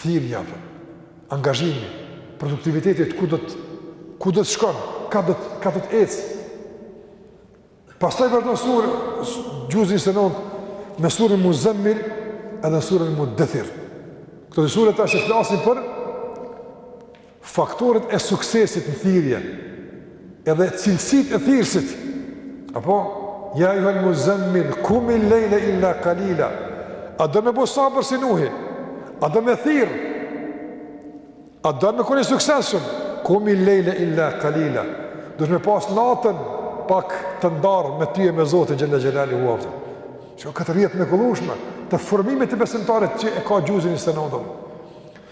Thirrja, angazhimi, produktiviteti ku do të ku do të shkon, ka do të ka do të ecë. Pastaj vazhdon surë xhuzi njëzet e nont me surën Muzammil edhe surën Mudathir. Këto dy sure tash flasin për faktorët e suksesit në thirrje edhe cilësitë e thirrësit apo ja ejjuhel muzammil kumi lejle illa kalila a do me bo sabër si nuhi a do me thirr a do me kon i suksesshëm kumi lejle illa kalila duhet me pas natën pak të ndarë me ty e me Zotin xhelle xhelaluhu, apo. Shiko këtë rrjedhë mrekullushme, të formimit të besimtarit që e ka xhuzi njëzet e nëntë.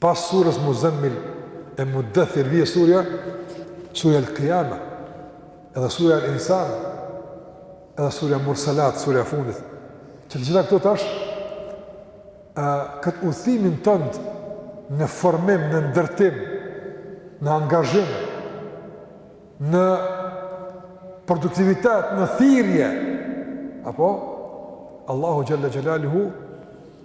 Pas surës Muzammil e Muddathir vje surja, surja El-Kijame, edhe surja El-Insan, edhe surja Murselat, surja e fundit. Që të gjitha këto tash, a, këtë udhëtimin tënd në formim, në ndërtim, në angazhim, në produktivitet, në thirrje, apo, Allahu xhelle xhelaluhu,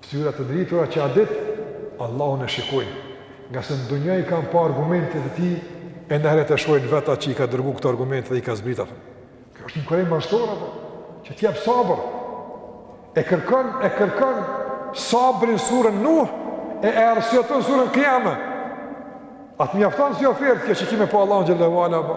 Fytyra të ndritura që atë ditë Allahun e shikojnë, ngase në dunja i kanë pa argumentet e tij, e në ahiret e shikojnë vetë atë që i ka dërgu këto argumente dhe i ka zbrit, a. Kjo është një karrem madhështor, apo, që t'jep sabër. E kërkon, e kërkon sabrin n'surën Nuh, e e arsyeton n'surën Kijame. A të mjafton si ofertë kjo që ki me pa Allahun xhelle ve ala, apo.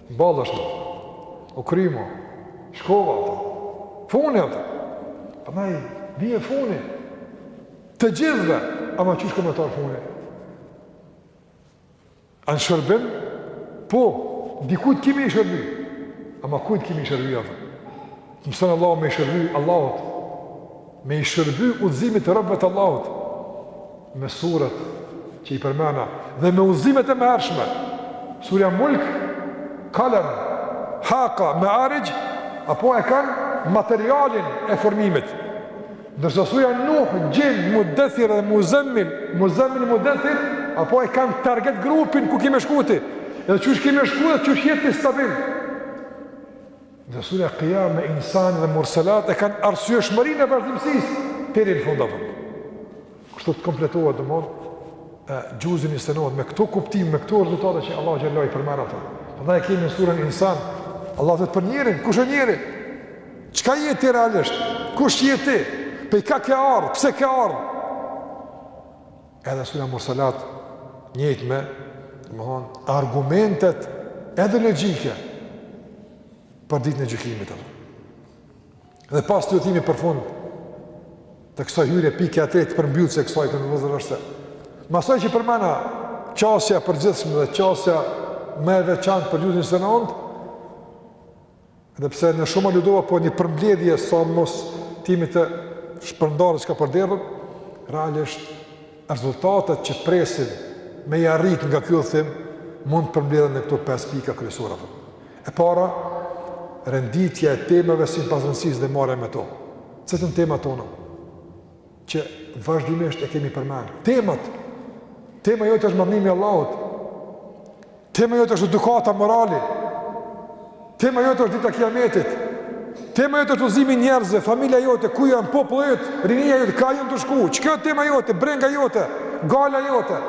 Ballësh mo. O kry mo. Shkova ato. Funi ato. Prandaj bie funi. Të gjithëve, ama çish me ta funi. A në shërbim? Po, dikujt kimi i shërbi. Ama kujt kimi i shërbi ato? Mëson Allahu me i shërbi Allahut. Me i shërbye udhëzimit të robëve të Allahut me surat që i përmena dhe me udhëzimet e mëhershme. Surja Mulk, Kalem, Haka, Mearixh, apo e kanë materialin e formimit. Ndërsa surja Nuh, Gjin, Mudethir dhe Muzemmil, Muzemmil, Mudethir, apo e kanë target grupin ku kemi me shku ti. Edhe qysh kemi me shku ti, qysh je ti stabil. Dhe surja Kijame me Insan dhe Murselat e kanë arsyeshmërinë e vazhdimësisë deri në fund apo. Kështu të kompletohet domethonë xhuzi njëzetenëntë me këto kuptim, me këto rezultate që Allah Xhel-le i përmend ato. Prandaj e kemi në surën insan, Allahu flet për njerin, kush e njeri? Çka je ti realisht? Kush je ti? Prej ka ke ardhë? Pse ke ardhë? Edhe sura Murselat njëjtë me, domethonë, argumentet edhe logjike për ditën e gjykimit apo. Dhe pastaj të dalim për fund të kësaj hyrje, pikat e përmbylljes së kësaj, të nderuar, është masaj që përmena qasja e përgjithshme dhe qasja më e veçantë për xhuzin njëzetenëntë Edhe pse në shumë aludova po një përmbledhje sa mos t'jemi të shpërndarë çka përmendëm, realisht rezultatet që presin me i arrit nga ky udhëtim, mund të përmbledhen në këto 5 pika kryesore. E para, renditja e temave sipas rëndësisë dhe marrja me to. Cilat janë temat tona? që vazhdimisht e kemi përmend. Temat, tema jote është madhërimi i Allahut, tema jote është edukata, morali, tema jote është dita e kiametit, tema jote është udhëzimi i njerëzve, familja jote, ku janë populli jot, rinia jote, ka janë tu shku, qekjo tema jote, brenga jote, gajlja jote,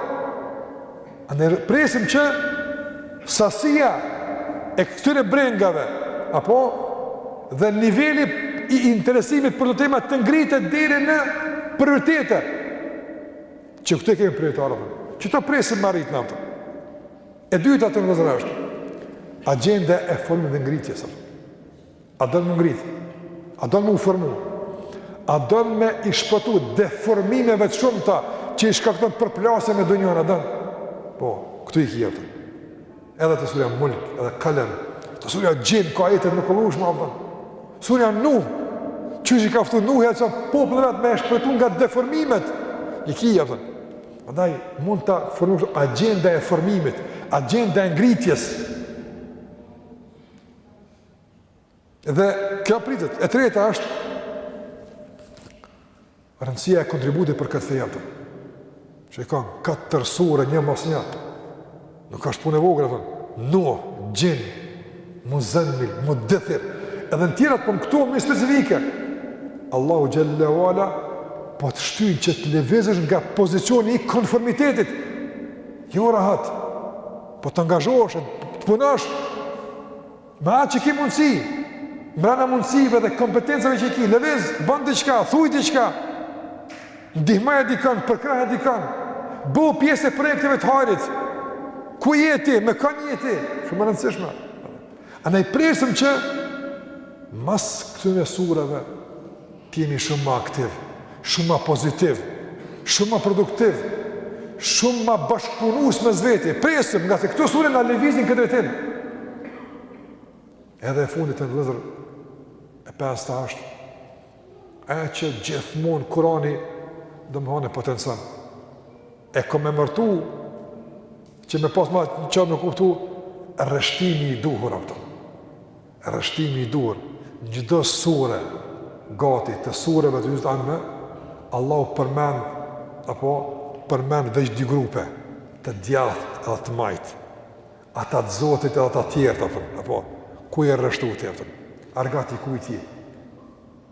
Edhe presim që sasia e këtyre brengave apo dhe niveli i interesimit për ato tema të ngritet deri në prioritete që këto kemi prioritare që të presim me arrit në ato e dyta të nderuar është agenda e formimit dhe ngritjes A don m'u ngrit? A don me u formu? A don me i shpëtu deformimeve të shumta që i shkakton përplasja me dunjan, a don? Po, këtu i ki, apton. Edhe te surja Mulk, edhe Kalem, te surja Xhin, ka ajete mrekullushme, apton. Surja Nuh, qysh i ka ftu Nuhi, që popullin me e shpëtu nga deformimet, i ki, apton. Andaj, mund të formu kështu agjenda e formimit, agjenda e ngritjes, Dhe kjo pritet. E treta është rëndësia e kontributit për këtë fe, apton. Që i ka në katër sure një mas një. Nuk është punë e vogël, apton. Nuh, Xhin, Muzemmil, Mudethir. Edhe në tjera, apton, po këtu ma specifike. Allahu xhele ve ala po të shtyn që të lëvizësh nga pozicioni i konformitetit. Jo rahat. Po të angazhohesh, të punosh. Me atë që ki mundësi, mbrana mundësive dhe kompetencave që ki, lëviz, bën diçka, thuj diçka, ndihmoje dikën, përkrahe dikën, bëhu pjesë e projekteve të hajrit, ku je ti, me kan je ti, shumë e rëndësishme. Andaj presim që, mas këtyne sureve, Të jemi shumë ma aktiv, shumë ma pozitiv, shumë ma produktiv, shumë ma bashkëpunues mes veti. Presim ngase këto sure na lëvizin n'këtë drejtim. Edhe e fundit, vëllezër, e pesta është ajo që gjithmonë Kurani domethanë e potencon. E kom emërtu që me pas ma qartë me kuptu rreshtimi i duhur, apton. Rreshtimi i duhur, çdo sure gati të sureve të xhuzit Amme, Allahu përmend apo përmend veç dy grupe, të djathtë edhe të majtë, ata të Zotit edhe ata të tjerët, apo ku je rreshtu ti, apo argati i kujt je.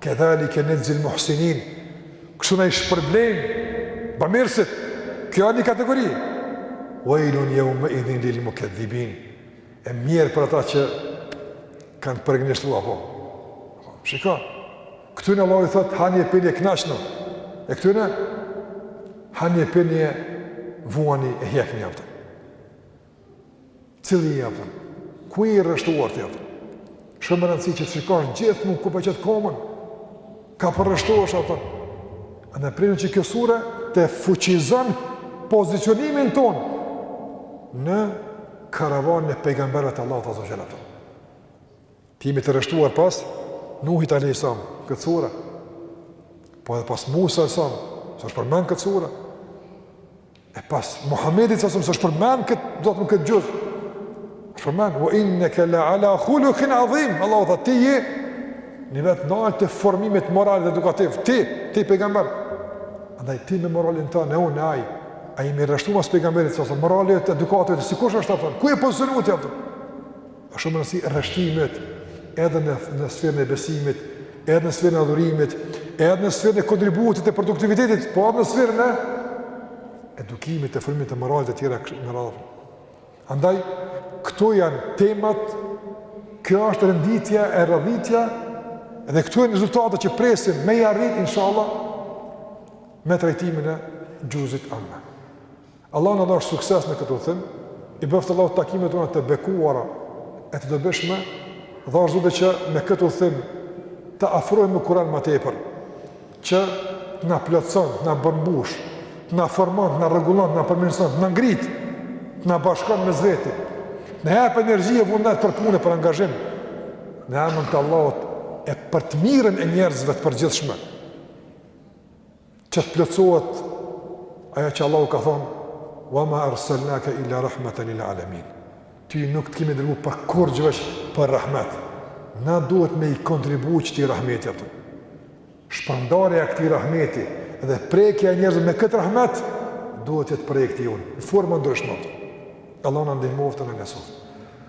Kedhalike nexhzil muhsinin, kështu na i shpërblejmë bamirësit. Kjo është një kategori. Vejlun jeumeidhin lil mukedhibin. E mjerë për ata që kanë përgënjeshtru, apo. Shiko. Këtyne Allahu i thot hani e pini e kënaquni. E këtyne hani e pini e vuani e hekni, apton. Cili je, apton? Ku je i rreshtuar ti, apton? Shumë me rëndësi që të shikosh gjithmonë ku po e qet komën, ka po rreshtohesh, apton. Andaj pritet që kjo sure të fuqizon pozicionimin tonë në karavanin e pejgamberëve të Allahut azze ve xhel, apton. Të jemi të rreshtuar pas Nuhit alejhi selam, këtë sure, po edhe pas Musa alejhi selam, s'është përmend këtë sure, E pas Muhamedit s.a.v.s. s'është përmend kët, domethënë kët xhuz. Përmend wa innaka la ala khuluqin azim. Allahu tha ti je nivel t'nalt të formimit moral dhe edukativ. Ti, ti pejgamber. Andaj ti me moralin tan e unë e ai. A jemi rreshtu mas pejgamberit s.a.v.s. moralit e edukatës sikush është apo. Ku je pozicionu ti apo? Është shumë rëndësi rreshtimi edhe në në sferën e besimit, edhe në sferën e adhurimit, edhe në sferën e kontributit e produktivitetit, po edhe në sferën e edukimit e formimit të moralit e tjera me radhë. Andaj këto janë temat kjo është renditja e radhitja dhe këto janë rezultatet që presim me i arrit inshallah me trajtimin e xhuzit Amme. Allahu na dhashtë sukses në këtë udhëtim. I bëftë Allahu takimet tona të bekuara e të dobishme. Dhashtë Zoti që me këtë udhëtim të afrohemi me Kur'an më tepër, që të na plotëson, të na përmbush, të na formon, të na rregullon, të na përmirëson, të na ngrit, të na bashkon mes veti. Të na jap energji e vullnet për punë, për angazhim. Në emën të Allahut e për të mirën e njerëzve të përgjithshme. që të plotësohet ajo që Allahu ka thonë wa ma arsalnaka illa rahmatan lil alamin. Ty nuk të kemi dërgu për kurrgjë veç për rahmet. Na duhet me i kontribu këtij rahmeti atë. Shpërndarja e këtij rahmeti dhe prekja e njerëzve me këtë rahmet duhet të jetë projekti jonë, në forma të ndryshme. Allahu na ndihmoftë e na mësoftë.